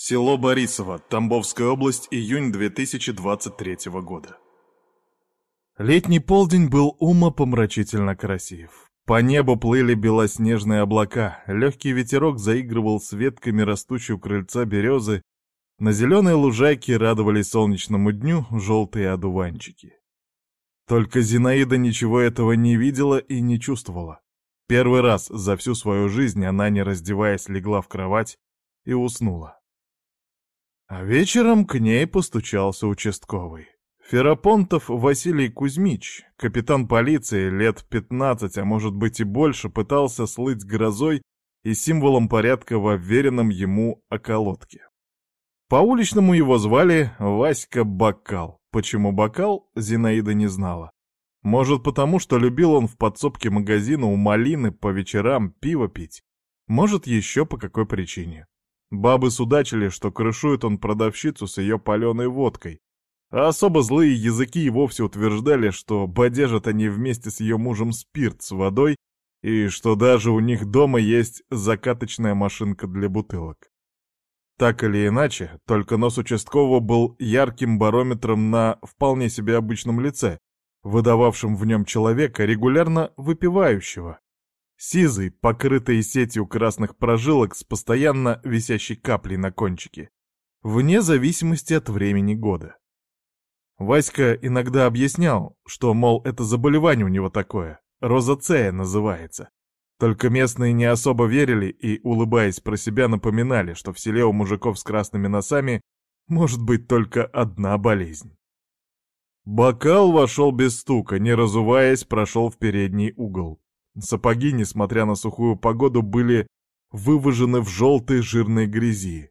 Село Борисово, Тамбовская область, июнь 2023 года. Летний полдень был умопомрачительно красив. По небу плыли белоснежные облака, легкий ветерок заигрывал с ветками растущей у крыльца березы, на зеленой лужайке радовались солнечному дню желтые одуванчики. Только Зинаида ничего этого не видела и не чувствовала. Первый раз за всю свою жизнь она, не раздеваясь, легла в кровать и уснула. А вечером к ней постучался участковый. Ферапонтов Василий Кузьмич, капитан полиции, лет 15, а может быть и больше, пытался слыть грозой и символом порядка в уверенном ему околотке. По-уличному его звали Васька Бокал. Почему бокал, Зинаида не знала. Может, потому что любил он в подсобке магазина у малины по вечерам пиво пить. Может, еще по какой причине. Бабы судачили, что крышует он продавщицу с ее паленой водкой. А особо злые языки и вовсе утверждали, что бодежат они вместе с ее мужем спирт с водой, и что даже у них дома есть закаточная машинка для бутылок. Так или иначе, только нос участкового был ярким барометром на вполне себе обычном лице, выдававшим в нем человека, регулярно выпивающего. Сизый, покрытый сетью красных прожилок с постоянно висящей каплей на кончике, вне зависимости от времени года. Васька иногда объяснял, что, мол, это заболевание у него такое, розацея называется, только местные не особо верили и, улыбаясь про себя, напоминали, что в селе у мужиков с красными носами может быть только одна болезнь. Бокал вошел без стука, не разуваясь, прошел в передний угол. Сапоги, несмотря на сухую погоду, были выважены в желтой жирной грязи.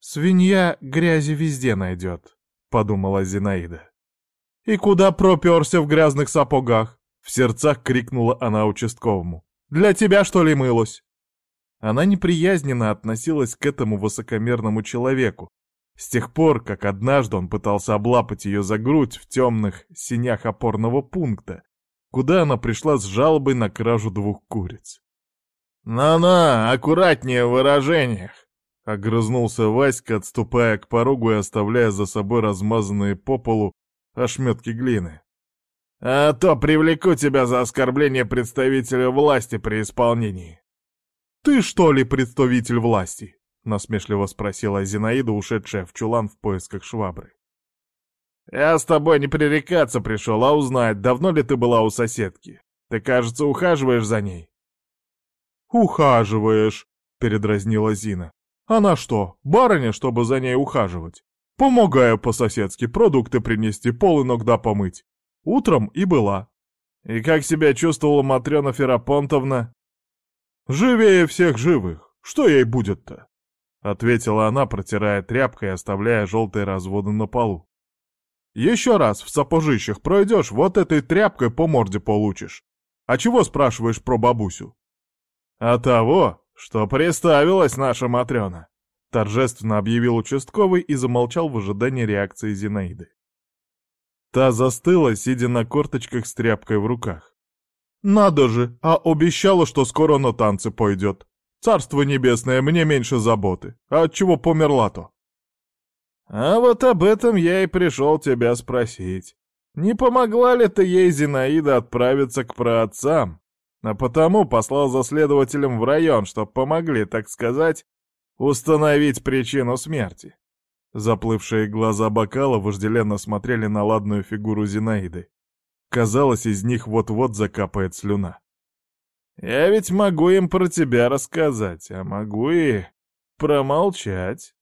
«Свинья грязи везде найдет», — подумала Зинаида. «И куда проперся в грязных сапогах?» В сердцах крикнула она участковому. «Для тебя, что ли, мылось?» Она неприязненно относилась к этому высокомерному человеку, с тех пор, как однажды он пытался облапать ее за грудь в темных синях опорного пункта, куда она пришла с жалобой на кражу двух куриц. «На-на, аккуратнее в выражениях!» — огрызнулся Васька, отступая к порогу и оставляя за собой размазанные по полу ошметки глины. А то привлеку тебя за оскорбление представителя власти при исполнении. Ты что ли представитель власти? Насмешливо спросила Зинаида, ушедшая в чулан в поисках швабры. Я с тобой не пререкаться пришел, а узнать, давно ли ты была у соседки. Ты, кажется, ухаживаешь за ней. Ухаживаешь, передразнила Зина. Она что, барыня, чтобы за ней ухаживать? Помогаю по-соседски продукты принести, пол иногда помыть. Утром и была. И как себя чувствовала Матрена Ферапонтовна? «Живее всех живых. Что ей будет-то?» — ответила она, протирая тряпкой и оставляя желтые разводы на полу. «Еще раз в сапожищах пройдешь, вот этой тряпкой по морде получишь. А чего спрашиваешь про бабусю?» «А того, что приставилась наша Матрена», — торжественно объявил участковый и замолчал в ожидании реакции Зинаиды. Та застыла, сидя на корточках с тряпкой в руках. «Надо же, а обещала, что скоро на танцы пойдет. Царство небесное, мне меньше заботы. А от чего померла-то?» «А вот об этом я и пришел тебя спросить. Не помогла ли ты ей, Зинаида, отправиться к праотцам? А потому послал за следователем в район, чтоб помогли, так сказать, установить причину смерти. Заплывшие глаза бокала вожделенно смотрели на ладную фигуру Зинаиды. Казалось, из них вот-вот закапает слюна. «Я ведь могу им про тебя рассказать, а могу и промолчать».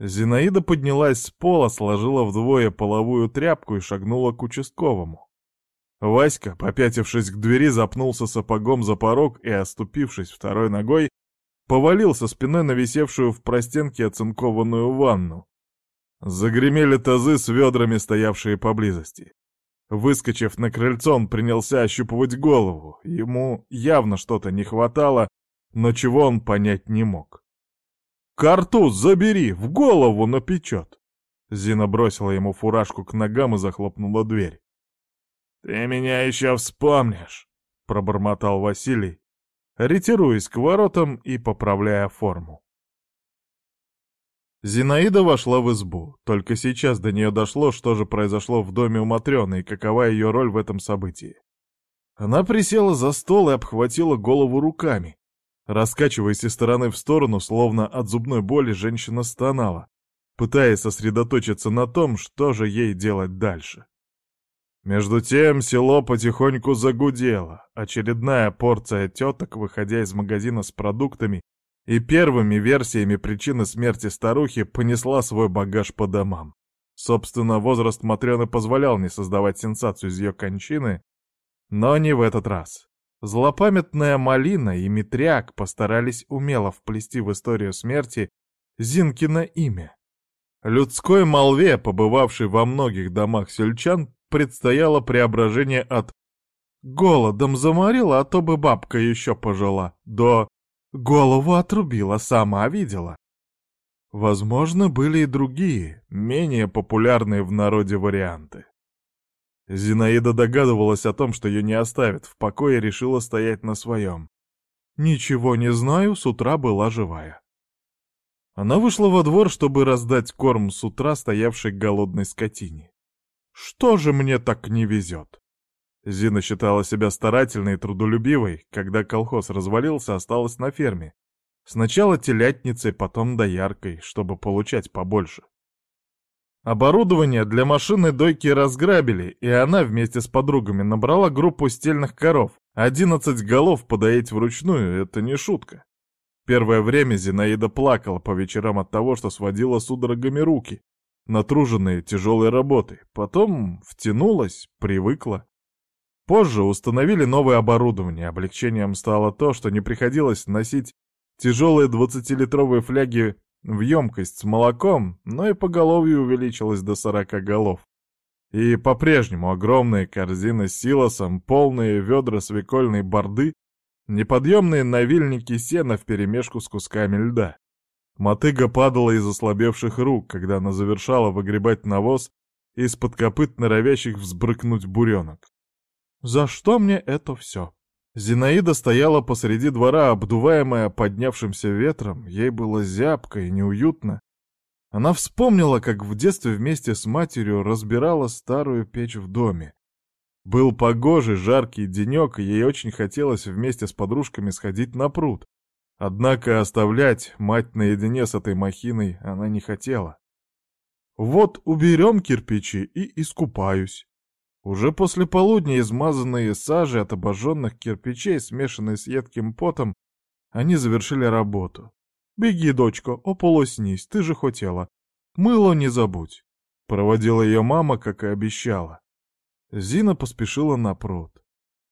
Зинаида поднялась с пола, сложила вдвое половую тряпку и шагнула к участковому. Васька, попятившись к двери, запнулся сапогом за порог и, оступившись второй ногой, повалился спиной на висевшую в простенке оцинкованную ванну. Загремели тазы с ведрами, стоявшие поблизости. Выскочив на крыльцо, он принялся ощупывать голову. Ему явно что-то не хватало, но чего он понять не мог. «Картуз забери, в голову напечет!» Зина бросила ему фуражку к ногам и захлопнула дверь. «Ты меня еще вспомнишь!» — пробормотал Василий, ретируясь к воротам и поправляя форму. Зинаида вошла в избу. Только сейчас до нее дошло, что же произошло в доме у Матрёны и какова ее роль в этом событии. Она присела за стол и обхватила голову руками. Раскачиваясь из стороны в сторону, словно от зубной боли, женщина стонала, пытаясь сосредоточиться на том, что же ей делать дальше. Между тем село потихоньку загудело. Очередная порция теток, выходя из магазина с продуктами и первыми версиями причины смерти старухи, понесла свой багаж по домам. Собственно, возраст Матрёны позволял не создавать сенсацию из ее кончины, но не в этот раз. Злопамятная Малина и Митряк постарались умело вплести в историю смерти Зинкино имя. Людской молве, побывавшей во многих домах сельчан, предстояло преображение от «голодом заморила, а то бы бабка еще пожила» до «голову отрубила, сама видела». Возможно, были и другие, менее популярные в народе варианты. Зинаида догадывалась о том, что ее не оставят в покое решила стоять на своем. «Ничего не знаю, с утра была живая». Она вышла во двор, чтобы раздать корм с утра стоявшей голодной скотине. Что же мне так не везет? Зина считала себя старательной и трудолюбивой. Когда колхоз развалился, осталась на ферме. Сначала телятницей, потом дояркой, чтобы получать побольше. Оборудование для машины дойки разграбили, и она вместе с подругами набрала группу стельных коров. Одиннадцать голов подоить вручную — это не шутка. Первое время Зинаида плакала по вечерам от того, что сводила судорогами руки, натруженные тяжелой работой. Потом втянулась, привыкла. Позже установили новое оборудование. Облегчением стало то, что не приходилось носить тяжелые 20-литровые фляги в емкость с молоком, но и поголовье увеличилось до 40 голов. И по-прежнему огромные корзины с силосом, полные ведра свекольной борды, неподъемные навильники сена вперемешку с кусками льда. Мотыга падала из ослабевших рук, когда она завершала выгребать навоз из-под копыт норовящих взбрыкнуть буренок. «За что мне это все?» Зинаида стояла посреди двора, обдуваемая поднявшимся ветром, ей было зябко и неуютно. Она вспомнила, как в детстве вместе с матерью разбирала старую печь в доме. Был погожий, жаркий денек, и ей очень хотелось вместе с подружками сходить на пруд, Однако оставлять мать наедине с этой махиной она не хотела. Вот уберем кирпичи и искупаюсь. Уже после полудня, измазанные сажей от обожженных кирпичей, смешанные с едким потом, они завершили работу. «Беги, дочка, ополоснись, ты же хотела. Мыло не забудь», — проводила ее мама, как и обещала. Зина поспешила на пруд.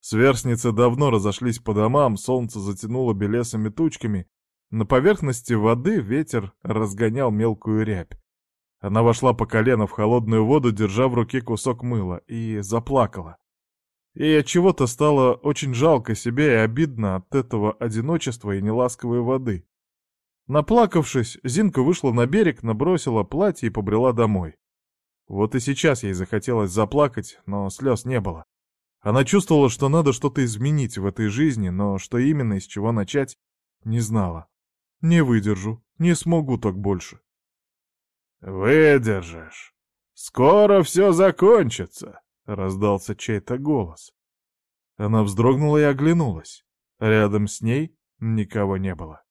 Сверстницы давно разошлись по домам, солнце затянуло белесыми тучками. На поверхности воды ветер разгонял мелкую рябь. Она вошла по колено в холодную воду, держа в руке кусок мыла, и заплакала. Ей от чего-то стало очень жалко себя и обидно от этого одиночества и неласковой воды. Наплакавшись, Зинка вышла на берег, набросила платье и побрела домой. Вот и сейчас ей захотелось заплакать, но слез не было. Она чувствовала, что надо что-то изменить в этой жизни, но что именно и с чего начать, не знала. Не выдержу, не смогу так больше. «Выдержишь. Скоро все закончится», — раздался чей-то голос. Она вздрогнула и оглянулась. Рядом с ней никого не было.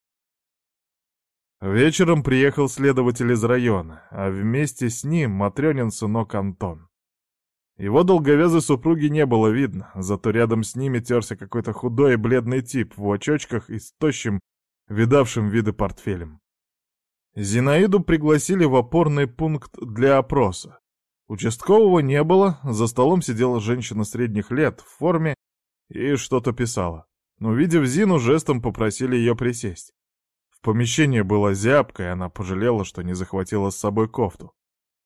Вечером приехал следователь из района, а вместе с ним Матрёнин сынок Антон. Его долговязой супруги не было видно, зато рядом с ними терся какой-то худой и бледный тип в очочках и с тощим, видавшим виды портфелем. Зинаиду пригласили в опорный пункт для опроса. Участкового не было, за столом сидела женщина средних лет в форме и что-то писала. Увидев Зину, жестом попросили ее присесть. В помещении было зябко, и она пожалела, что не захватила с собой кофту.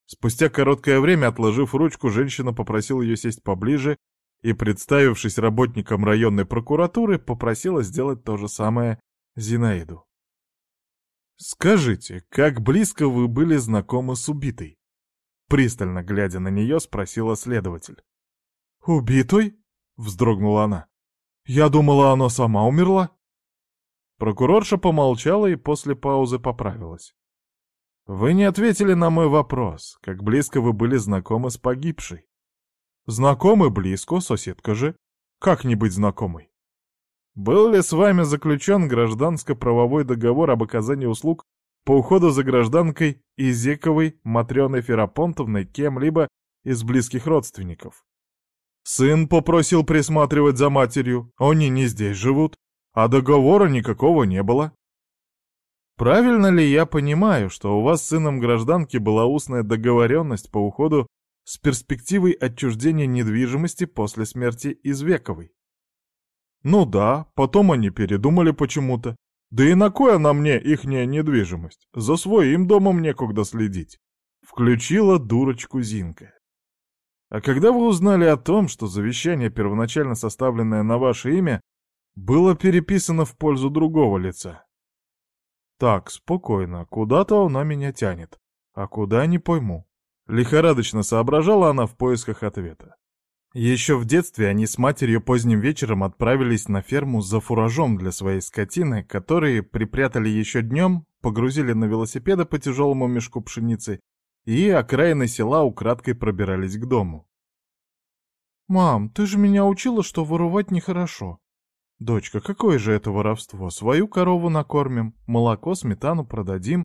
Спустя короткое время, отложив ручку, женщина попросила ее сесть поближе и, представившись работником районной прокуратуры, попросила сделать то же самое Зинаиду. «Скажите, как близко вы были знакомы с убитой?» Пристально глядя на нее, спросила следователь. «Убитой?» — вздрогнула она. «Я думала, она сама умерла». Прокурорша помолчала и после паузы поправилась. Вы не ответили на мой вопрос, как близко вы были знакомы с погибшей. Знакомы близко, соседка же. Как не быть знакомой? Был ли с вами заключен гражданско-правовой договор об оказании услуг по уходу за гражданкой Изековой Матрёной Ферапонтовной кем-либо из близких родственников? Сын попросил присматривать за матерью, они не здесь живут, а договора никакого не было. Правильно ли я понимаю, что у вас с сыном гражданки была устная договоренность по уходу с перспективой отчуждения недвижимости после смерти Извековой? Ну да, потом они передумали почему-то. Да и на кое она мне ихняя недвижимость? За своим домом некогда следить. Включила дурочку Зинка. А когда вы узнали о том, что завещание, первоначально составленное на ваше имя, было переписано в пользу другого лица? Так, спокойно, куда-то она меня тянет. А куда, не пойму. Лихорадочно соображала она в поисках ответа. Еще в детстве они с матерью поздним вечером отправились на ферму за фуражом для своей скотины, которые припрятали еще днем, погрузили на велосипеды по тяжелому мешку пшеницы и окраины села украдкой пробирались к дому. «Мам, ты же меня учила, что воровать нехорошо», «Дочка, какое же это воровство? Свою корову накормим, молоко, сметану продадим,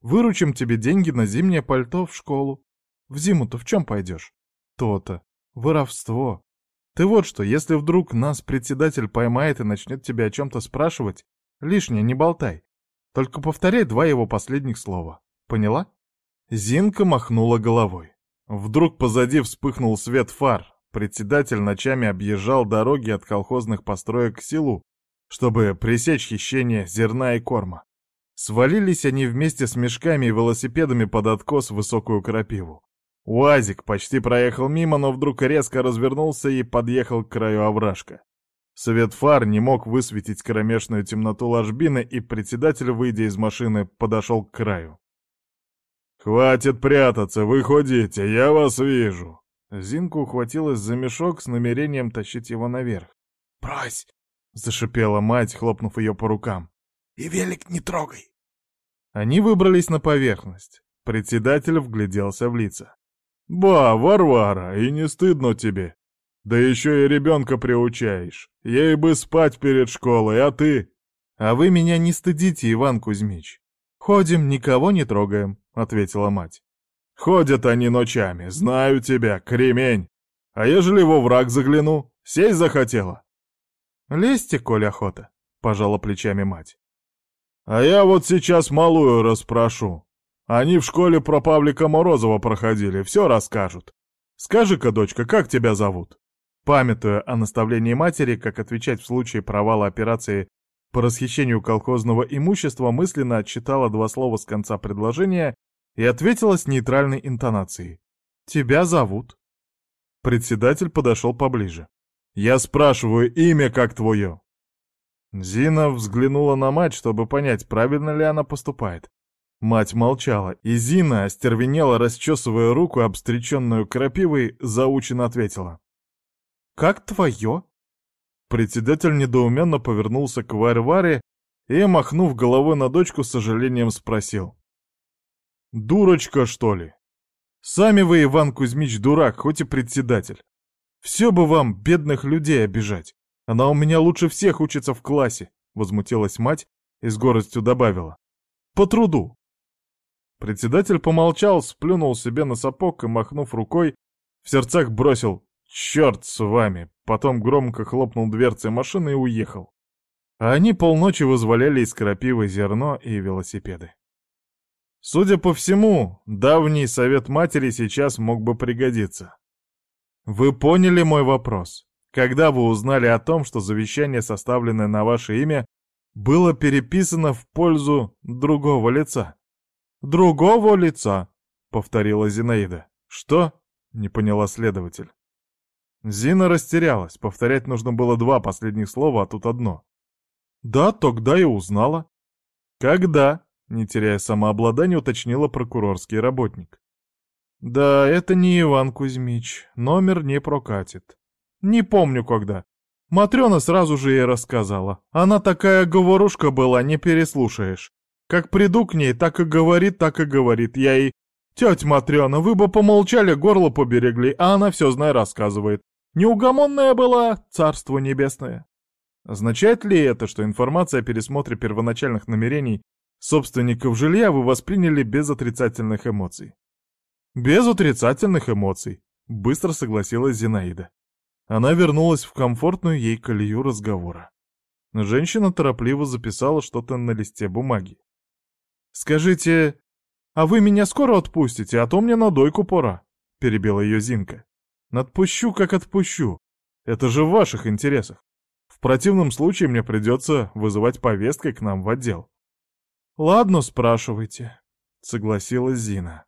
выручим тебе деньги на зимнее пальто в школу. В зиму-то в чем пойдешь?» «То-то. Воровство. Ты вот что, если вдруг нас председатель поймает и начнет тебя о чем-то спрашивать, лишнее не болтай. Только повторяй два его последних слова. Поняла?» Зинка махнула головой. Вдруг позади вспыхнул свет фар, Председатель ночами объезжал дороги от колхозных построек к селу, чтобы пресечь хищение зерна и корма. Свалились они вместе с мешками и велосипедами под откос высокую крапиву. УАЗик почти проехал мимо, но вдруг резко развернулся и подъехал к краю овражка. Свет фар не мог высветить кромешную темноту ложбины, и председатель, выйдя из машины, подошел к краю. «Хватит прятаться, выходите, я вас вижу!» Зинка ухватилась за мешок с намерением тащить его наверх. «Брось!» — зашипела мать, хлопнув ее по рукам. «И велик не трогай!» Они выбрались на поверхность. Председатель вгляделся в лица. «Ба, Варвара, и не стыдно тебе? Да еще и ребенка приучаешь. Ей бы спать перед школой, а ты...» «А вы меня не стыдите, Иван Кузьмич. Ходим, никого не трогаем», — ответила мать. Ходят они ночами, знаю тебя, кремень. А ежели во враг загляну, сесть захотела? Лезьте, коль охота, пожала плечами мать. А я вот сейчас малую расспрошу. Они в школе про Павлика Морозова проходили, все расскажут. Скажи-ка, дочка, как тебя зовут? Памятуя о наставлении матери, как отвечать в случае провала операции по расхищению колхозного имущества, мысленно отчитала два слова с конца предложения и ответила с нейтральной интонацией. «Тебя зовут». Председатель подошел поближе. «Я спрашиваю, имя как твое?» Зина взглянула на мать, чтобы понять, правильно ли она поступает. Мать молчала, и Зина, остервенела, расчесывая руку, обстреченную крапивой, заученно ответила. «Как твое?» Председатель недоуменно повернулся к Варваре и, махнув головой на дочку, с сожалением спросил. Дурочка, что ли? Сами вы, Иван Кузьмич, дурак, хоть и председатель. Все бы вам, бедных людей, обижать. Она у меня лучше всех учится в классе, возмутилась мать и с горостью добавила. По труду. Председатель помолчал, сплюнул себе на сапог и, махнув рукой, в сердцах бросил «Черт с вами!» Потом громко хлопнул дверцей машины и уехал. А они полночи вызволяли из крапивы зерно и велосипеды. Судя по всему, давний совет матери сейчас мог бы пригодиться. Вы поняли мой вопрос? Когда вы узнали о том, что завещание, составленное на ваше имя, было переписано в пользу другого лица? Другого лица, повторила Зинаида. Что? Не поняла следователь. Зина растерялась, повторять нужно было два последних слова, а тут одно. Да, тогда и узнала. Когда? Не теряя самообладания, уточнила прокурорский работник. «Да, это не Иван Кузьмич. Номер не прокатит. Не помню когда. Матрёна сразу же ей рассказала. Она такая говорушка была, не переслушаешь. Как приду к ней, так и говорит, так и говорит. Я ей, тетя Матрена, вы бы помолчали, горло поберегли, а она все знай рассказывает. Неугомонная была, царство небесное. Означает ли это, что информация о пересмотре первоначальных намерений собственников жилья вы восприняли без отрицательных эмоций? Без отрицательных эмоций, быстро согласилась Зинаида. Она вернулась в комфортную ей колею разговора. Женщина торопливо записала что-то на листе бумаги. «Скажите, а вы меня скоро отпустите, а то мне на дойку пора», — перебила ее Зинка. «Отпущу, как отпущу. Это же в ваших интересах. В противном случае мне придется вызывать повесткой к нам в отдел». «Ладно, спрашивайте», — согласилась Зина.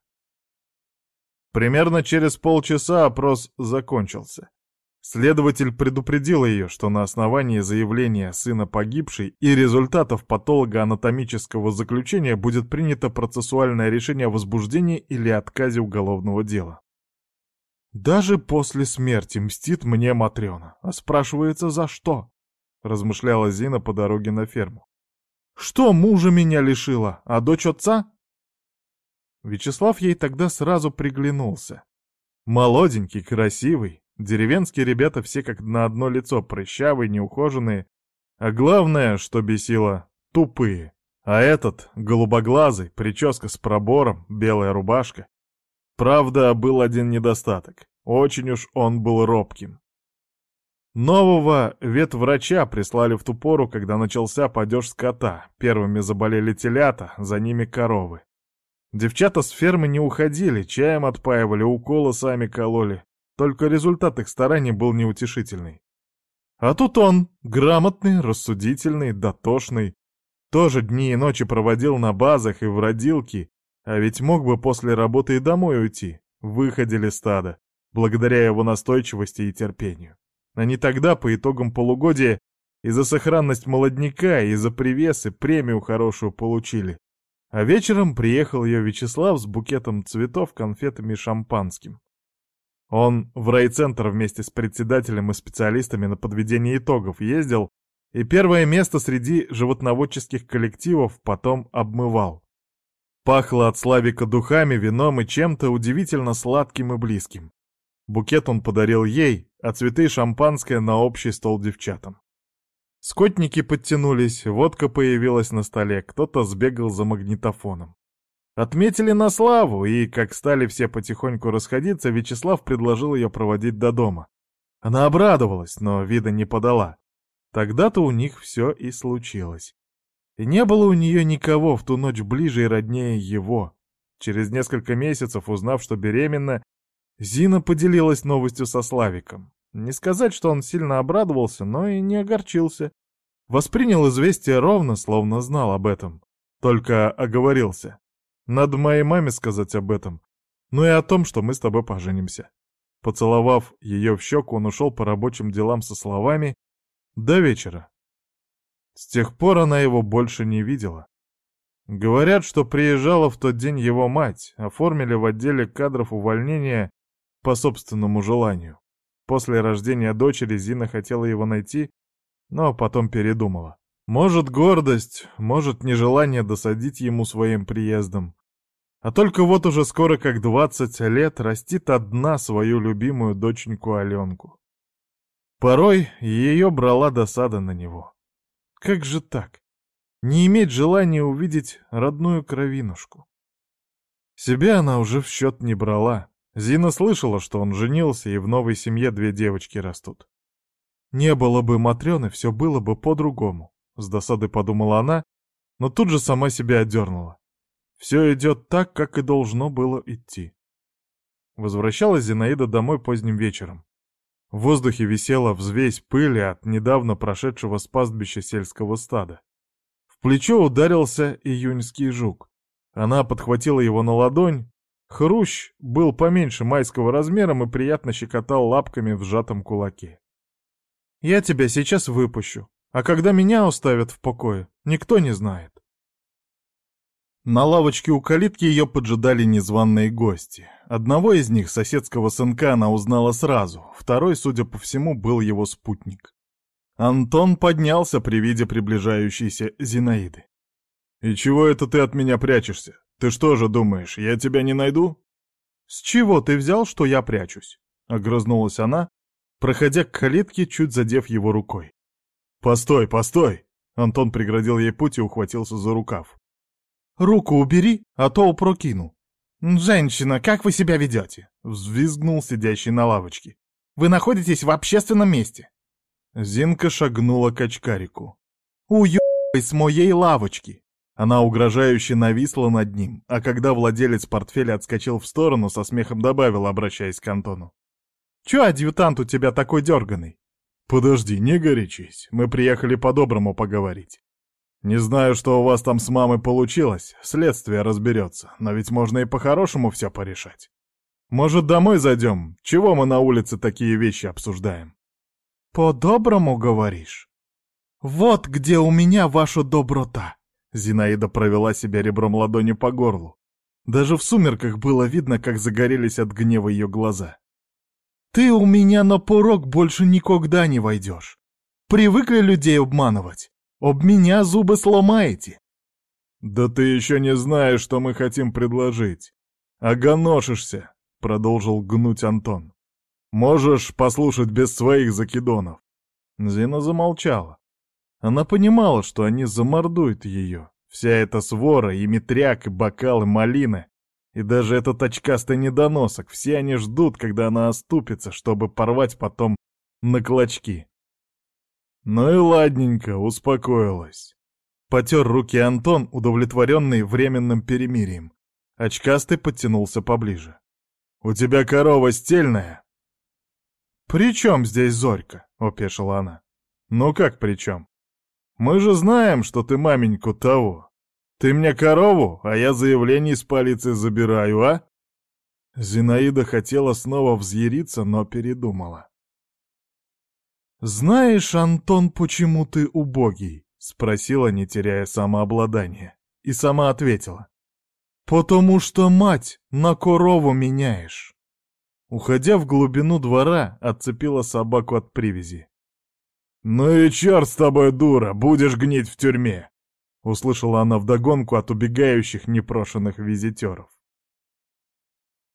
Примерно через полчаса опрос закончился. Следователь предупредил ее, что на основании заявления сына погибшей и результатов патологоанатомического заключения будет принято процессуальное решение о возбуждении или отказе уголовного дела. «Даже после смерти мстит мне Матрена, а спрашивается за что?» — размышляла Зина по дороге на ферму. «Что мужа меня лишила, а дочь отца?» Вячеслав ей тогда сразу приглянулся. Молоденький, красивый, Деревенские ребята все как на одно лицо, прыщавые, неухоженные. А главное, что бесило, тупые. А этот, голубоглазый, прическа с пробором, белая рубашка. Правда, был один недостаток. Очень уж он был робким. Нового ветврача прислали в ту пору, когда начался падеж скота. Первыми заболели телята, за ними коровы. Девчата с фермы не уходили, чаем отпаивали, уколы сами кололи. Только результат их стараний был неутешительный. А тут он, грамотный, рассудительный, дотошный, тоже дни и ночи проводил на базах и в родилке, а ведь мог бы после работы и домой уйти, выходили стада, благодаря его настойчивости и терпению. Они тогда, по итогам полугодия, и за сохранность молодняка, и за привесы премию хорошую получили. А вечером приехал ее Вячеслав с букетом цветов, конфетами и шампанским. Он в райцентр вместе с председателем и специалистами на подведение итогов ездил и первое место среди животноводческих коллективов потом обмывал. Пахло от Славика духами, вином и чем-то удивительно сладким и близким. Букет он подарил ей, а цветы и шампанское на общий стол девчатам. Скотники подтянулись, водка появилась на столе, кто-то сбегал за магнитофоном. Отметили на славу, и, как стали все потихоньку расходиться, Вячеслав предложил ее проводить до дома. Она обрадовалась, но вида не подала. Тогда-то у них все и случилось. И не было у нее никого в ту ночь ближе и роднее его. Через несколько месяцев, узнав, что беременна, Зина поделилась новостью со Славиком. Не сказать, что он сильно обрадовался, но и не огорчился. Воспринял известие ровно, словно знал об этом. Только оговорился. Надо моей маме сказать об этом. Ну и о том, что мы с тобой поженимся. Поцеловав ее в щеку, он ушел по рабочим делам со словами «До вечера». С тех пор она его больше не видела. Говорят, что приезжала в тот день его мать, оформили в отделе кадров увольнение по собственному желанию. После рождения дочери Зина хотела его найти, но потом передумала. Может, гордость, может, нежелание досадить ему своим приездом. А только вот уже скоро как двадцать лет растит одна свою любимую доченьку Аленку. Порой ее брала досада на него. Как же так? Не иметь желания увидеть родную кровинушку. Себя она уже в счет не брала. Зина слышала, что он женился, и в новой семье две девочки растут. Не было бы Матрёны, все было бы по-другому, с досадой подумала она, но тут же сама себя одернула. Все идет так, как и должно было идти. Возвращалась Зинаида домой поздним вечером. В воздухе висела взвесь пыли от недавно прошедшего с пастбища сельского стада. В плечо ударился июньский жук. Она подхватила его на ладонь. Хрущ был поменьше майского размером и приятно щекотал лапками в сжатом кулаке. «Я тебя сейчас выпущу, а когда меня оставят в покое, никто не знает». На лавочке у калитки ее поджидали незваные гости. Одного из них, соседского сынка, она узнала сразу, второй, судя по всему, был его спутник. Антон поднялся при виде приближающейся Зинаиды. «И чего это ты от меня прячешься? Ты что же думаешь, я тебя не найду?» «С чего ты взял, что я прячусь?» — огрызнулась она, проходя к калитке, чуть задев его рукой. «Постой, постой!» — Антон преградил ей путь и ухватился за рукав. «Руку убери, а то упрокину». «Женщина, как вы себя ведете?» — взвизгнул сидящий на лавочке. «Вы находитесь в общественном месте». Зинка шагнула к очкарику. «Уебай с моей лавочки!» Она угрожающе нависла над ним, а когда владелец портфеля отскочил в сторону, со смехом добавила, обращаясь к Антону. «Чё адъютант у тебя такой дерганый?» «Подожди, не горячись, мы приехали по-доброму поговорить. Не знаю, что у вас там с мамой получилось, следствие разберется, но ведь можно и по-хорошему все порешать. Может, домой зайдем? Чего мы на улице такие вещи обсуждаем?» «По-доброму говоришь? Вот где у меня ваша доброта!» Зинаида провела себя ребром ладони по горлу. Даже в сумерках было видно, как загорелись от гнева ее глаза. «Ты у меня на порог больше никогда не войдешь. Привыкли людей обманывать. Об меня зубы сломаете». «Да ты еще не знаешь, что мы хотим предложить. Огоношишься», — продолжил гнуть Антон. «Можешь послушать без своих закидонов». Зина замолчала. Она понимала, что они замордуют ее. Вся эта свора, и метряк, и бокал, и малина, и даже этот очкастый недоносок, все они ждут, когда она оступится, чтобы порвать потом на клочки. Ну и ладненько, успокоилась. Потер руки Антон, удовлетворенный временным перемирием. Очкастый подтянулся поближе. «У тебя корова стельная?» «При чем здесь Зорька?» — опешила она. «Ну как при чем? Мы же знаем, что ты маменьку того. Ты мне корову, а я заявление из полиции забираю, а?» Зинаида хотела снова взъяриться, но передумала. «Знаешь, Антон, почему ты убогий?» — спросила, не теряя самообладания. И сама ответила. «Потому что, мать, на корову меняешь». Уходя в глубину двора, отцепила собаку от привязи. «Ну и черт с тобой, дура, будешь гнить в тюрьме!» — услышала она вдогонку от убегающих непрошенных визитеров.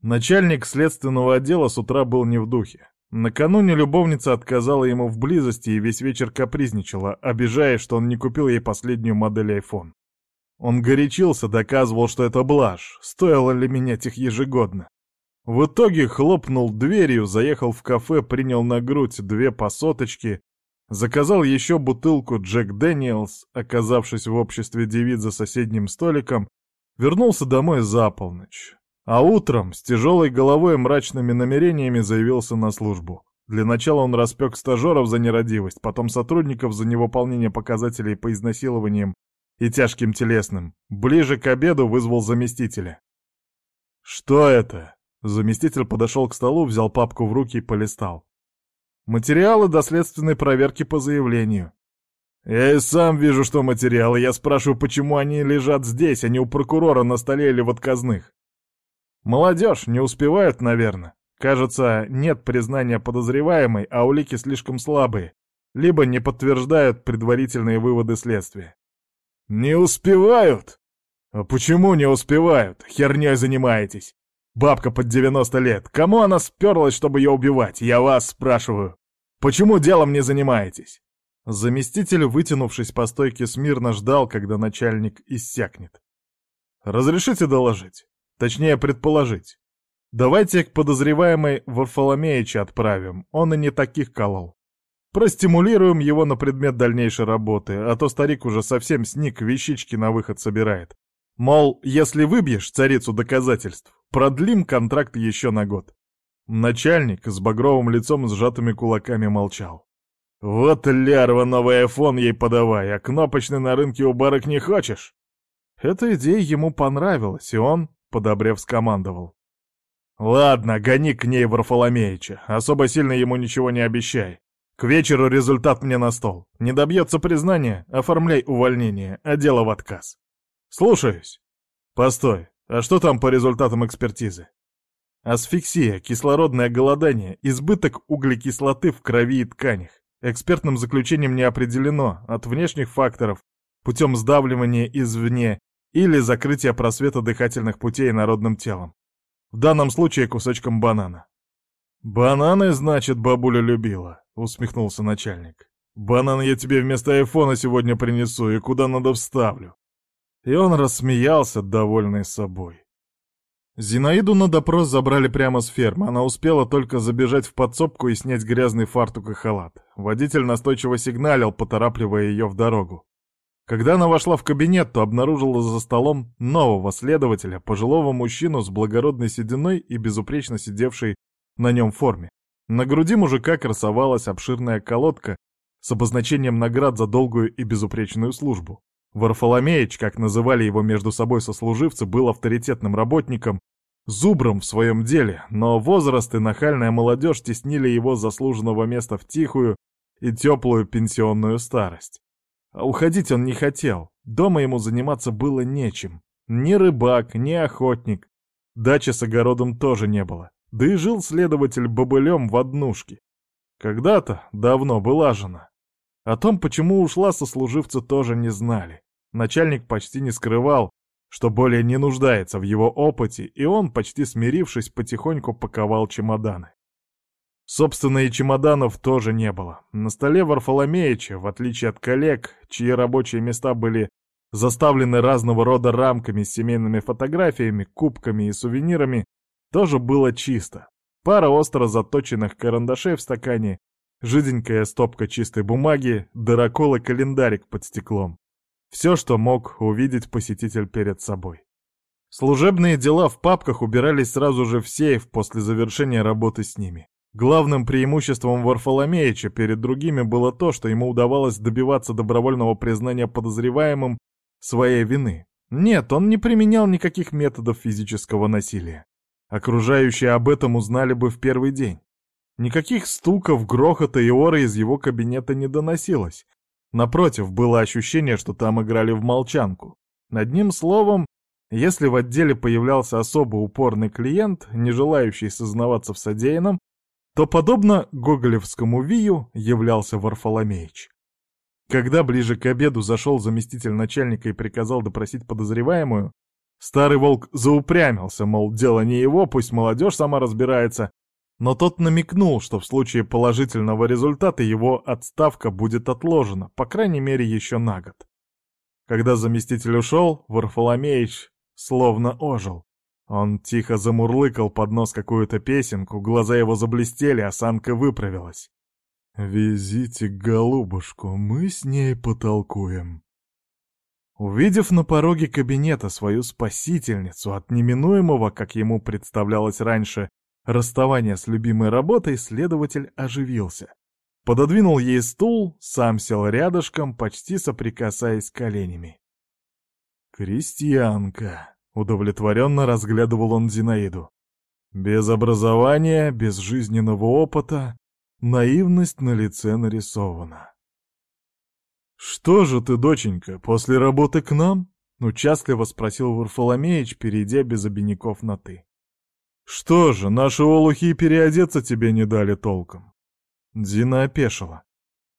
Начальник следственного отдела с утра был не в духе. Накануне любовница отказала ему в близости и весь вечер капризничала, обижаясь, что он не купил ей последнюю модель iPhone. Он горячился, доказывал, что это блажь, стоило ли менять их ежегодно. В итоге хлопнул дверью, заехал в кафе, принял на грудь две посоточки Заказал еще бутылку Джек Дэниелс, оказавшись в обществе девиц за соседним столиком, вернулся домой за полночь. А утром с тяжелой головой и мрачными намерениями заявился на службу. Для начала он распек стажеров за нерадивость, потом сотрудников за невыполнение показателей по изнасилованиям и тяжким телесным. Ближе к обеду вызвал заместителя. «Что это?» Заместитель подошел к столу, взял папку в руки и полистал. Материалы доследственной проверки по заявлению. Я и сам вижу, что материалы. Я спрашиваю, почему они лежат здесь, а не у прокурора на столе или в отказных. Молодежь не успевают, наверное. Кажется, нет признания подозреваемой, а улики слишком слабые, либо не подтверждают предварительные выводы следствия. Не успевают? А почему не успевают? Херней занимаетесь. Бабка под 90 лет. Кому она сперлась, чтобы ее убивать? Я вас спрашиваю. Почему делом не занимаетесь?» Заместитель, вытянувшись по стойке смирно, ждал, когда начальник иссякнет. «Разрешите доложить? Точнее, предположить. Давайте к подозреваемой Варфоломеича отправим, он и не таких колол. Простимулируем его на предмет дальнейшей работы, а то старик уже совсем сник, вещички на выход собирает. Мол, если выбьешь царицу доказательств, продлим контракт еще на год. Начальник с багровым лицом и сжатыми кулаками молчал. «Вот лярва, новый айфон ей подавай, а кнопочный на рынке у барок не хочешь?» Эта идея ему понравилась, и он, подобрев, скомандовал. «Ладно, гони к ней Варфоломеича, особо сильно ему ничего не обещай. К вечеру результат мне на стол. Не добьется признания, оформляй увольнение, а дело в отказ. «Слушаюсь». «Постой, а что там по результатам экспертизы?» Асфиксия, кислородное голодание, избыток углекислоты в крови и тканях. Экспертным заключением не определено, от внешних факторов путем сдавливания извне или закрытия просвета дыхательных путей народным телом. В данном случае кусочком банана. «Бананы, значит, бабуля любила», — усмехнулся начальник. «Банан я тебе вместо айфона сегодня принесу и куда надо вставлю». И он рассмеялся, довольный собой. Зинаиду на допрос забрали прямо с фермы. Она успела только забежать в подсобку и снять грязный фартук и халат. Водитель настойчиво сигналил, поторапливая ее в дорогу. Когда она вошла в кабинет, то обнаружила за столом нового следователя, пожилого мужчину с благородной сединой и безупречно сидевшей на нем форме. На груди мужика красовалась обширная колодка с обозначением наград за долгую и безупречную службу. Варфоломеич, как называли его между собой сослуживцы, был авторитетным работником, зубром в своем деле, но возраст и нахальная молодежь теснили его заслуженного места в тихую и теплую пенсионную старость. А уходить он не хотел, дома ему заниматься было нечем. Ни рыбак, ни охотник. Дачи с огородом тоже не было. Да и жил следователь бобылем в однушке. Когда-то, давно была жена. О том, почему ушла, сослуживцы тоже не знали. Начальник почти не скрывал, что более не нуждается в его опыте, и он, почти смирившись, потихоньку паковал чемоданы. Собственно, и чемоданов тоже не было. На столе Варфоломеича, в отличие от коллег, чьи рабочие места были заставлены разного рода рамками с семейными фотографиями, кубками и сувенирами, тоже было чисто. Пара остро заточенных карандашей в стакане, жиденькая стопка чистой бумаги, дырокол и календарик под стеклом. Все, что мог увидеть посетитель перед собой. Служебные дела в папках убирались сразу же в сейф после завершения работы с ними. Главным преимуществом Варфоломеича перед другими было то, что ему удавалось добиваться добровольного признания подозреваемым своей вины. Нет, он не применял никаких методов физического насилия. Окружающие об этом узнали бы в первый день. Никаких стуков, грохота и оры из его кабинета не доносилось. Напротив, было ощущение, что там играли в молчанку. Одним словом, если в отделе появлялся особо упорный клиент, не желающий сознаваться в содеянном, то, подобно гоголевскому Вию, являлся Варфоломеич. Когда ближе к обеду зашел заместитель начальника и приказал допросить подозреваемую, Старый волк заупрямился, мол, дело не его, пусть молодежь сама разбирается, но тот намекнул, что в случае положительного результата его отставка будет отложена, по крайней мере, еще на год. Когда заместитель ушел, Варфоломеич словно ожил. Он тихо замурлыкал под нос какую-то песенку, глаза его заблестели, осанка выправилась. «Везите голубушку, мы с ней потолкуем». Увидев на пороге кабинета свою спасительницу от неминуемого, как ему представлялось раньше, расставания с любимой работой, следователь оживился. Пододвинул ей стул, сам сел рядышком, почти соприкасаясь коленями. «Крестьянка», — удовлетворенно разглядывал он Зинаиду. «Без образования, без жизненного опыта, наивность на лице нарисована. «Что же ты, доченька, после работы к нам?» — участливо спросил Варфоломеич, перейдя без обиняков на «ты». «Что же, наши олухи переодеться тебе не дали толком?» Дина опешила.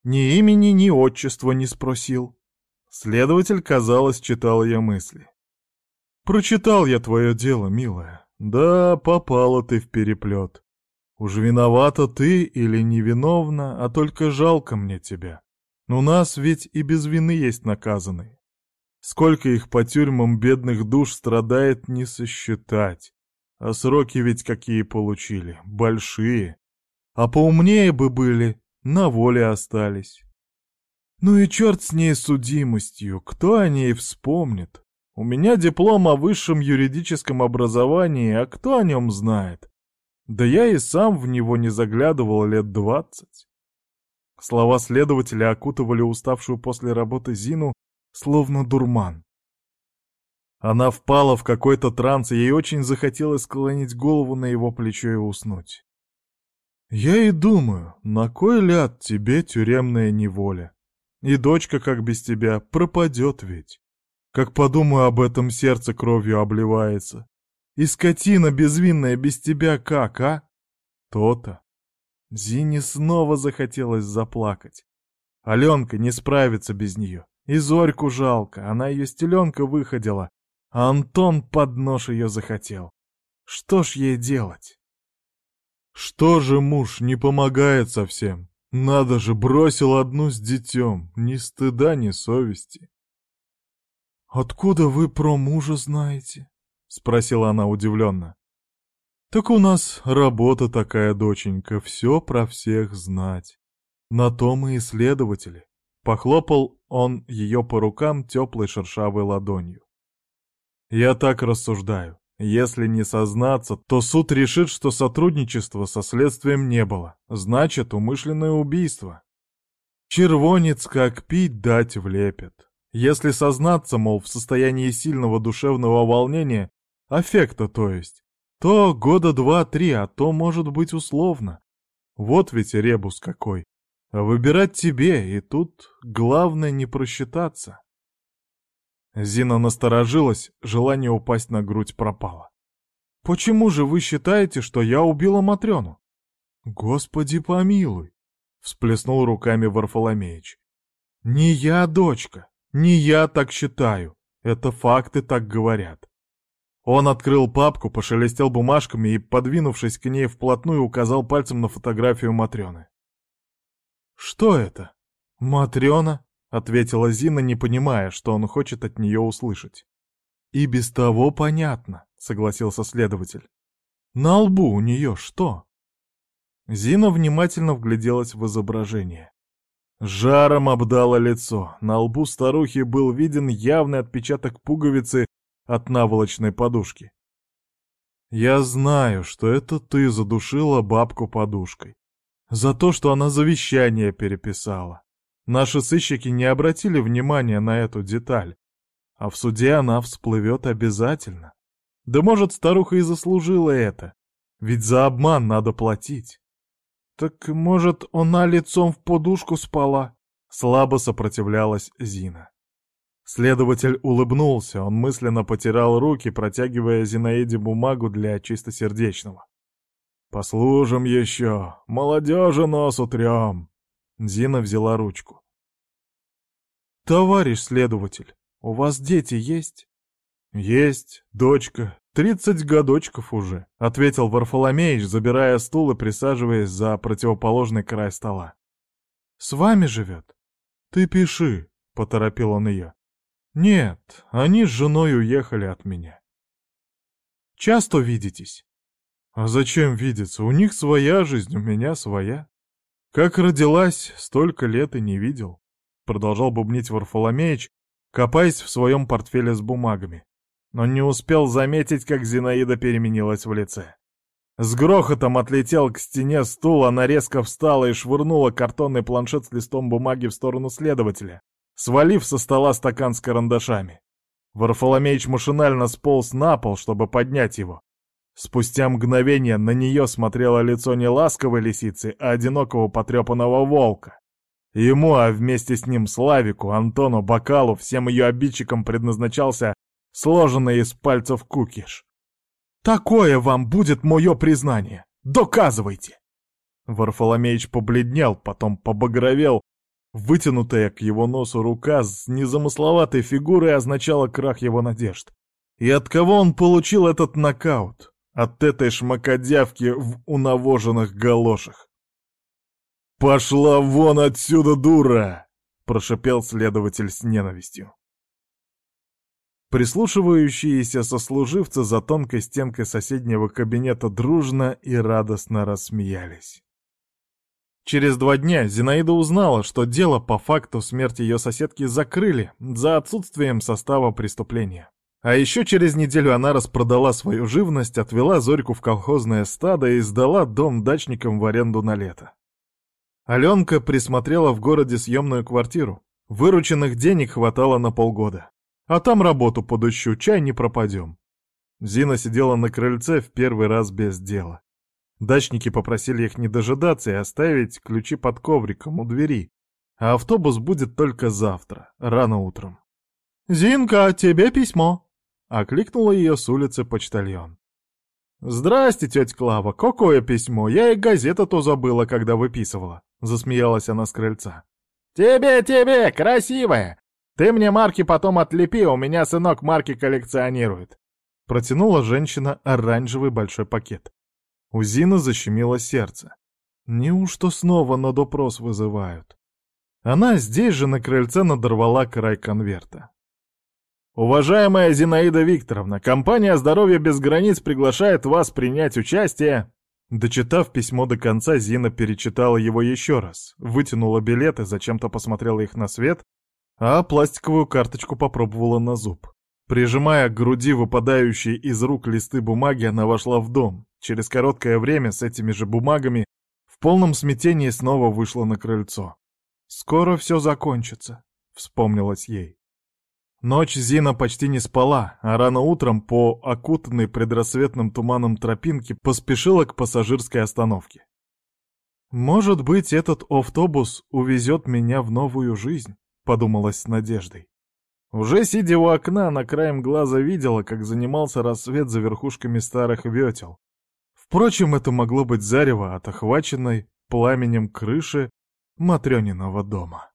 Ни имени, ни отчества не спросил. Следователь, казалось, читал ее мысли. «Прочитал я твое дело, милая. Да, попала ты в переплет. Уж виновата ты или невиновна, а только жалко мне тебя. У нас ведь и без вины есть наказанные. Сколько их по тюрьмам бедных душ страдает не сосчитать. А сроки ведь какие получили, большие. А поумнее бы были, на воле остались. Ну и черт с ней судимостью, кто о ней вспомнит? У меня диплом о высшем юридическом образовании, а кто о нем знает? Да я и сам в него не заглядывал лет двадцать. Слова следователя окутывали уставшую после работы Зину, словно дурман. Она впала в какой-то транс, и ей очень захотелось склонить голову на его плечо и уснуть. «Я и думаю, на кой ляд тебе тюремная неволя? И дочка, как без тебя, пропадет ведь. Как подумаю об этом, сердце кровью обливается. И скотина безвинная без тебя как, а? То-то. Зине снова захотелось заплакать. Аленка не справится без нее. И Зорьку жалко, она ее стеленка выходила, а Антон под нож ее захотел. Что ж ей делать? Что же муж не помогает совсем? Надо же, бросил одну с детем, ни стыда, ни совести. «Откуда вы про мужа знаете?» — спросила она удивленно. «Так у нас работа такая, доченька, все про всех знать. На то мы исследователи». Похлопал он ее по рукам теплой шершавой ладонью. «Я так рассуждаю. Если не сознаться, то суд решит, что сотрудничества со следствием не было. Значит, умышленное убийство. Червонец как пить дать влепят. Если сознаться, мол, в состоянии сильного душевного волнения, аффекта то есть, то года два-три, а то может быть условно. Вот ведь ребус какой. Выбирать тебе, и тут главное не просчитаться. Зина насторожилась, желание упасть на грудь пропало. «Почему же вы считаете, что я убила Матрёну?» «Господи помилуй!» — всплеснул руками Варфоломеич. «Не я, дочка, не я так считаю. Это факты так говорят. Он открыл папку, пошелестел бумажками и, подвинувшись к ней вплотную, указал пальцем на фотографию Матрёны. «Что это? Матрёна?» — ответила Зина, не понимая, что он хочет от неё услышать. «И без того понятно», — согласился следователь. «На лбу у неё что?» Зина внимательно вгляделась в изображение. Жаром обдало лицо. На лбу старухи был виден явный отпечаток пуговицы от наволочной подушки. «Я знаю, что это ты задушила бабку подушкой. За то, что она завещание переписала. Наши сыщики не обратили внимания на эту деталь. А в суде она всплывет обязательно. Да может, старуха и заслужила это. Ведь за обман надо платить. Так, может, она лицом в подушку спала? Слабо сопротивлялась Зина. Следователь улыбнулся, он мысленно потирал руки, протягивая Зинаиде бумагу для чистосердечного. «Послужим еще, молодежи нос утрем!» Зина взяла ручку. «Товарищ следователь, у вас дети есть?» «Есть, дочка, тридцать годочков уже», — ответил Варфоломеич, забирая стул и присаживаясь за противоположный край стола. «С вами живет?» «Ты пиши», — поторопил он ее. «Нет, они с женой уехали от меня». «Часто видитесь?» «А зачем видеться? У них своя жизнь, у меня своя. Как родилась, столько лет и не видел», — продолжал бубнить Варфоломеич, копаясь в своем портфеле с бумагами. Но не успел заметить, как Зинаида переменилась в лице. С грохотом отлетел к стене стул, она резко встала и швырнула картонный планшет с листом бумаги в сторону следователя свалив со стола стакан с карандашами. Варфоломеич машинально сполз на пол, чтобы поднять его. Спустя мгновение на нее смотрело лицо не ласковой лисицы, а одинокого потрепанного волка. Ему, а вместе с ним Славику, Антону, Бакалу, всем ее обидчикам предназначался сложенный из пальцев кукиш. «Такое вам будет мое признание! Доказывайте!» Варфоломеич побледнел, потом побагровел, Вытянутая к его носу рука с незамысловатой фигурой означала крах его надежд. И от кого он получил этот нокаут? От этой шмакодявки в унавоженных галошах. «Пошла вон отсюда, дура!» — прошипел следователь с ненавистью. Прислушивающиеся сослуживцы за тонкой стенкой соседнего кабинета дружно и радостно рассмеялись. Через два дня Зинаида узнала, что дело по факту смерти ее соседки закрыли за отсутствием состава преступления. А еще через неделю она распродала свою живность, отвела Зорьку в колхозное стадо и сдала дом дачникам в аренду на лето. Аленка присмотрела в городе съемную квартиру. Вырученных денег хватало на полгода. А там работу подыщу, чай не пропадем. Зина сидела на крыльце в первый раз без дела. Дачники попросили их не дожидаться и оставить ключи под ковриком у двери, а автобус будет только завтра, рано утром. «Зинка, тебе письмо!» — окликнула ее с улицы почтальон. «Здрасте, тетя Клава, какое письмо? Я и газета-то забыла, когда выписывала», — засмеялась она с крыльца. «Тебе, тебе, красивая! Ты мне марки потом отлепи, у меня сынок марки коллекционирует. Протянула женщина оранжевый большой пакет. У Зины защемило сердце. Неужто снова на допрос вызывают? Она здесь же на крыльце надорвала край конверта. Уважаемая Зинаида Викторовна, компания «Здоровье без границ» приглашает вас принять участие... Дочитав письмо до конца, Зина перечитала его еще раз, вытянула билеты, зачем-то посмотрела их на свет, а пластиковую карточку попробовала на зуб. Прижимая к груди выпадающие из рук листы бумаги, она вошла в дом. Через короткое время с этими же бумагами в полном смятении снова вышла на крыльцо. «Скоро все закончится», — вспомнилось ей. Ночь Зина почти не спала, а рано утром по окутанной предрассветным туманом тропинке поспешила к пассажирской остановке. «Может быть, этот автобус увезет меня в новую жизнь», — подумалась с надеждой. Уже сидя у окна, на краем глаза видела, как занимался рассвет за верхушками старых ветел. Впрочем, это могло быть зарево от охваченной пламенем крыши Матрёниного дома.